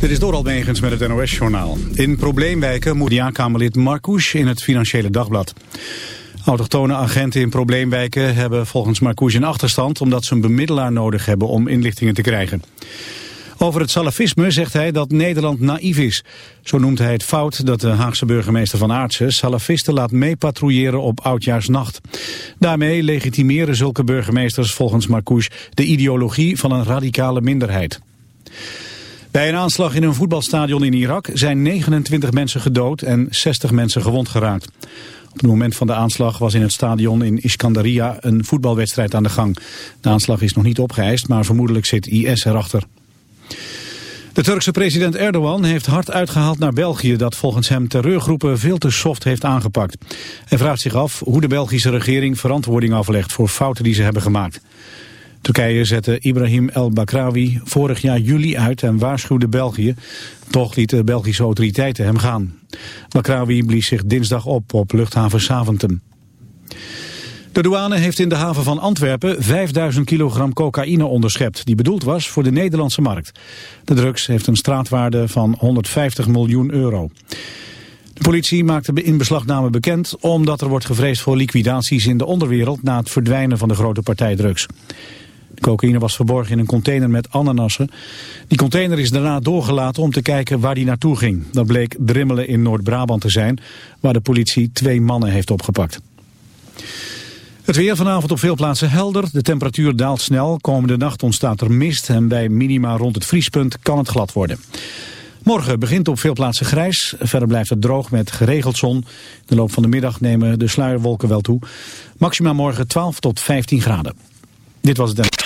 Dit is Doral Megens met het NOS-journaal. In probleemwijken moet ja-Kamerlid Marcouche in het Financiële Dagblad. Autochtone agenten in probleemwijken hebben volgens Marcouche een achterstand... omdat ze een bemiddelaar nodig hebben om inlichtingen te krijgen. Over het salafisme zegt hij dat Nederland naïef is. Zo noemt hij het fout dat de Haagse burgemeester van Aartsen... salafisten laat meepatrouilleren op Oudjaarsnacht. Daarmee legitimeren zulke burgemeesters volgens Marcouche... de ideologie van een radicale minderheid. Bij een aanslag in een voetbalstadion in Irak zijn 29 mensen gedood en 60 mensen gewond geraakt. Op het moment van de aanslag was in het stadion in Iskandaria een voetbalwedstrijd aan de gang. De aanslag is nog niet opgeëist, maar vermoedelijk zit IS erachter. De Turkse president Erdogan heeft hard uitgehaald naar België... dat volgens hem terreurgroepen veel te soft heeft aangepakt. Hij vraagt zich af hoe de Belgische regering verantwoording aflegt... voor fouten die ze hebben gemaakt. Turkije zette Ibrahim el-Bakrawi vorig jaar juli uit en waarschuwde België. Toch lieten Belgische autoriteiten hem gaan. Bakrawi blies zich dinsdag op op luchthaven Saventem. De douane heeft in de haven van Antwerpen 5000 kilogram cocaïne onderschept... die bedoeld was voor de Nederlandse markt. De drugs heeft een straatwaarde van 150 miljoen euro. De politie maakte de inbeslagname bekend omdat er wordt gevreesd voor liquidaties in de onderwereld... na het verdwijnen van de grote partij drugs. De cocaïne was verborgen in een container met ananassen. Die container is daarna doorgelaten om te kijken waar die naartoe ging. Dat bleek Drimmelen in Noord-Brabant te zijn, waar de politie twee mannen heeft opgepakt. Het weer vanavond op veel plaatsen helder. De temperatuur daalt snel. Komende nacht ontstaat er mist en bij minima rond het vriespunt kan het glad worden. Morgen begint op veel plaatsen grijs. Verder blijft het droog met geregeld zon. In de loop van de middag nemen de sluierwolken wel toe. Maxima morgen 12 tot 15 graden. Dit was het.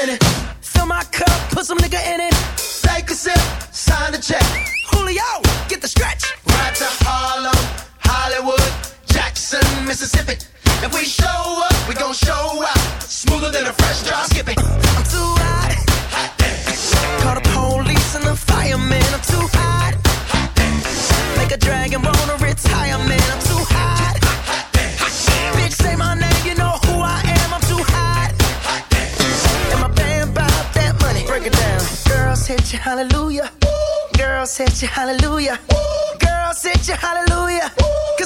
minute. Fill my cup, put some nigga in it. Take a sip, sign the check. Julio, get the stretch. Right to Harlem, Hollywood, Jackson, Mississippi. If we show up, we gon' show out. Smoother than a fresh drop. Skip it. I'm too hot. Hot damn. Call the police and the firemen. I'm too hot. Hot damn. Like a dragon, roll a retirement. you hallelujah. Ooh. Girl, set you hallelujah. Ooh. Girl, set you hallelujah. Ooh.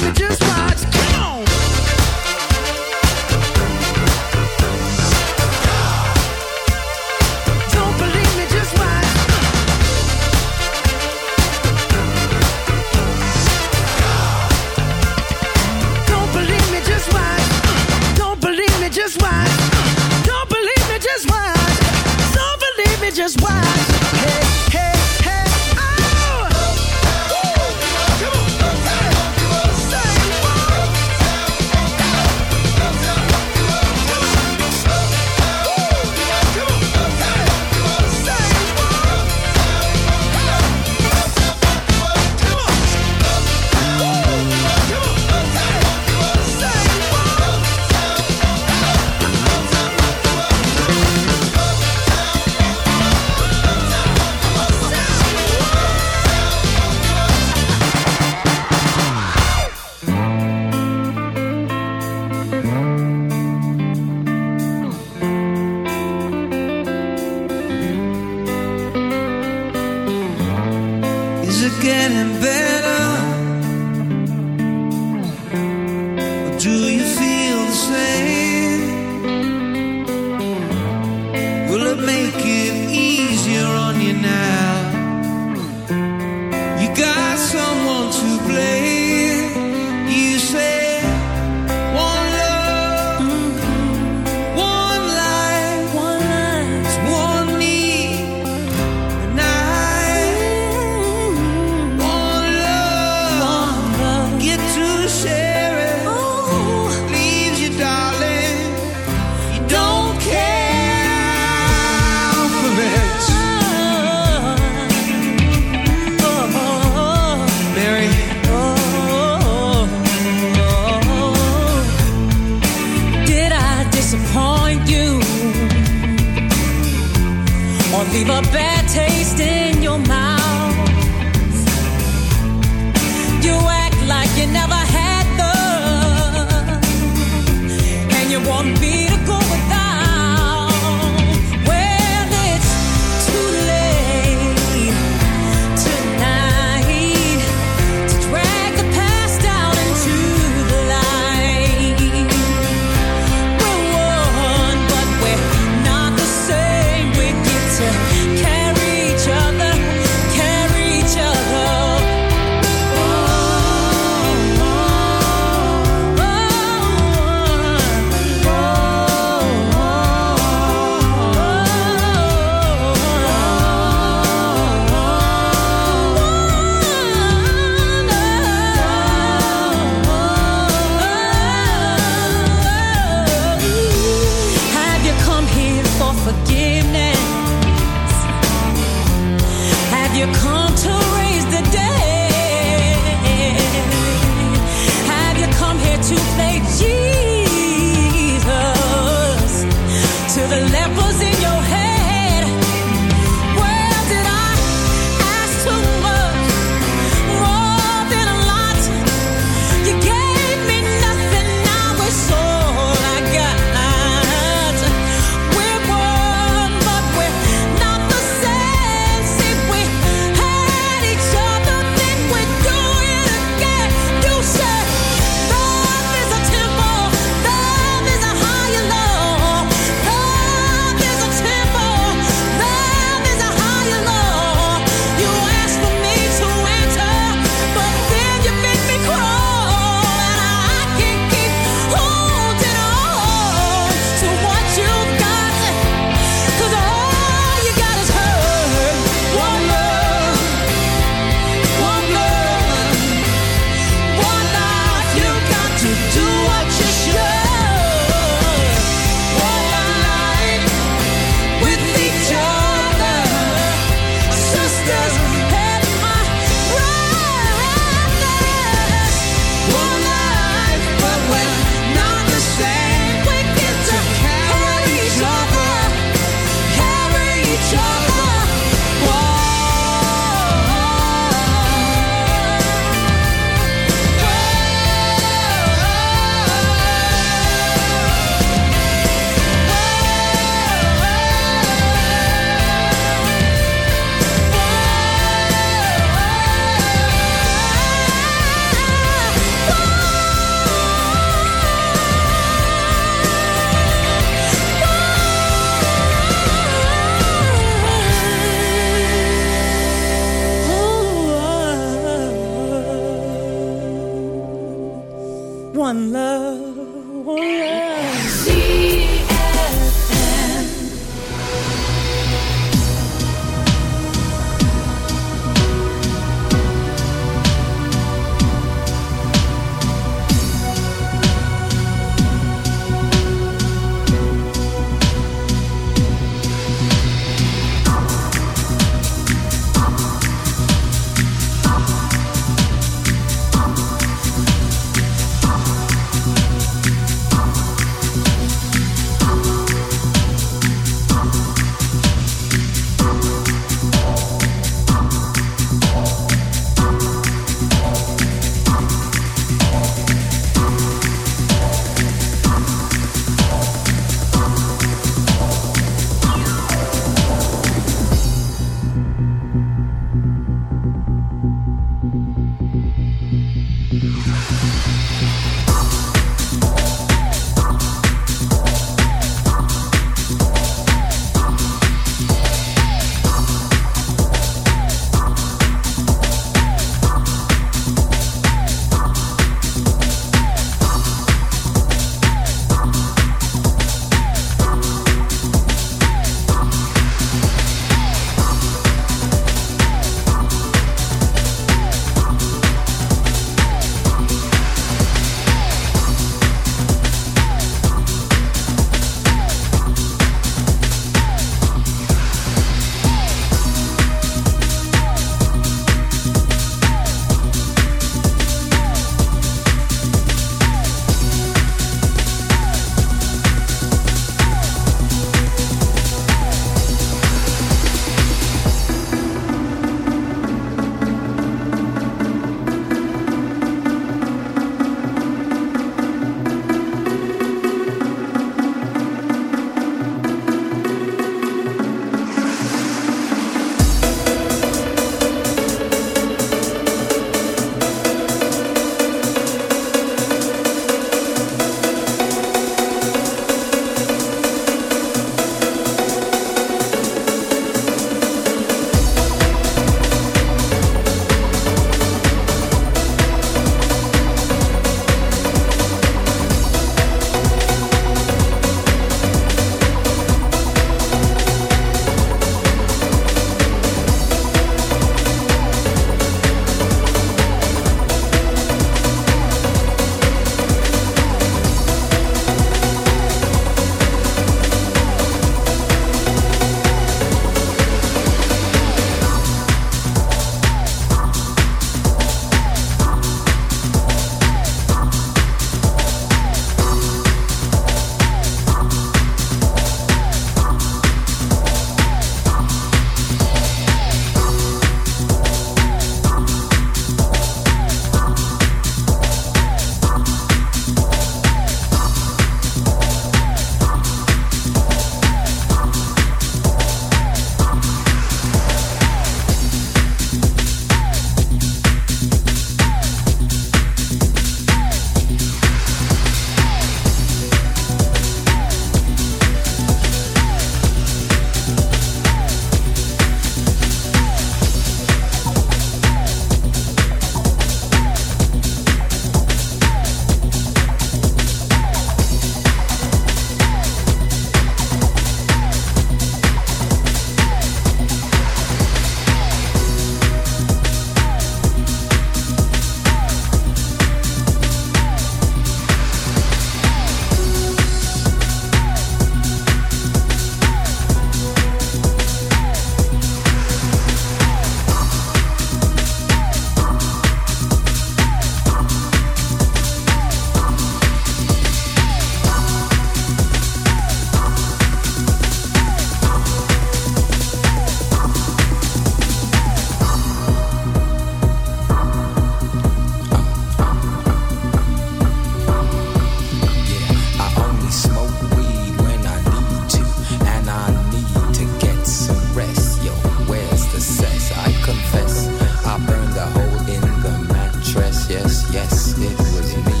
yes, yes, it was me.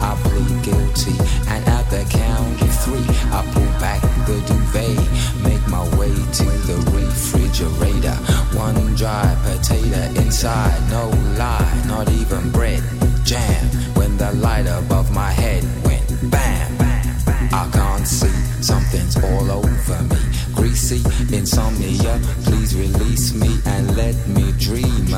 I plead guilty, and at the count of three, I pull back the duvet, make my way to the refrigerator. One dry potato inside, no lie, not even bread, jam. When the light above my head went bam, I can't see, something's all over me. Greasy insomnia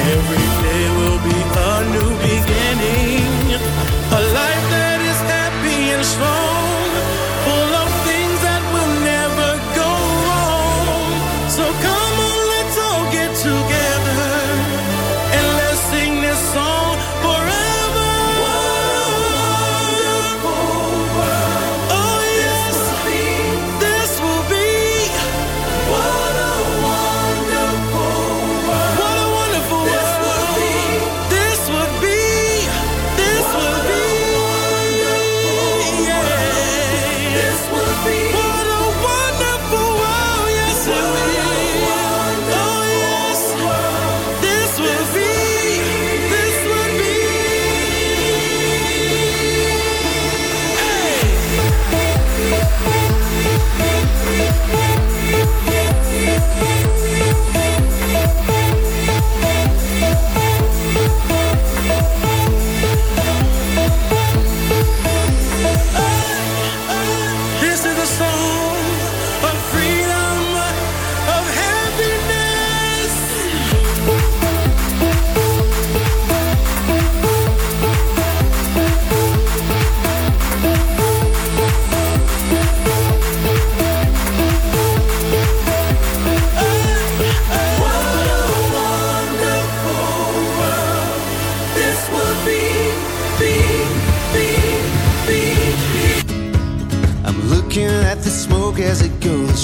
every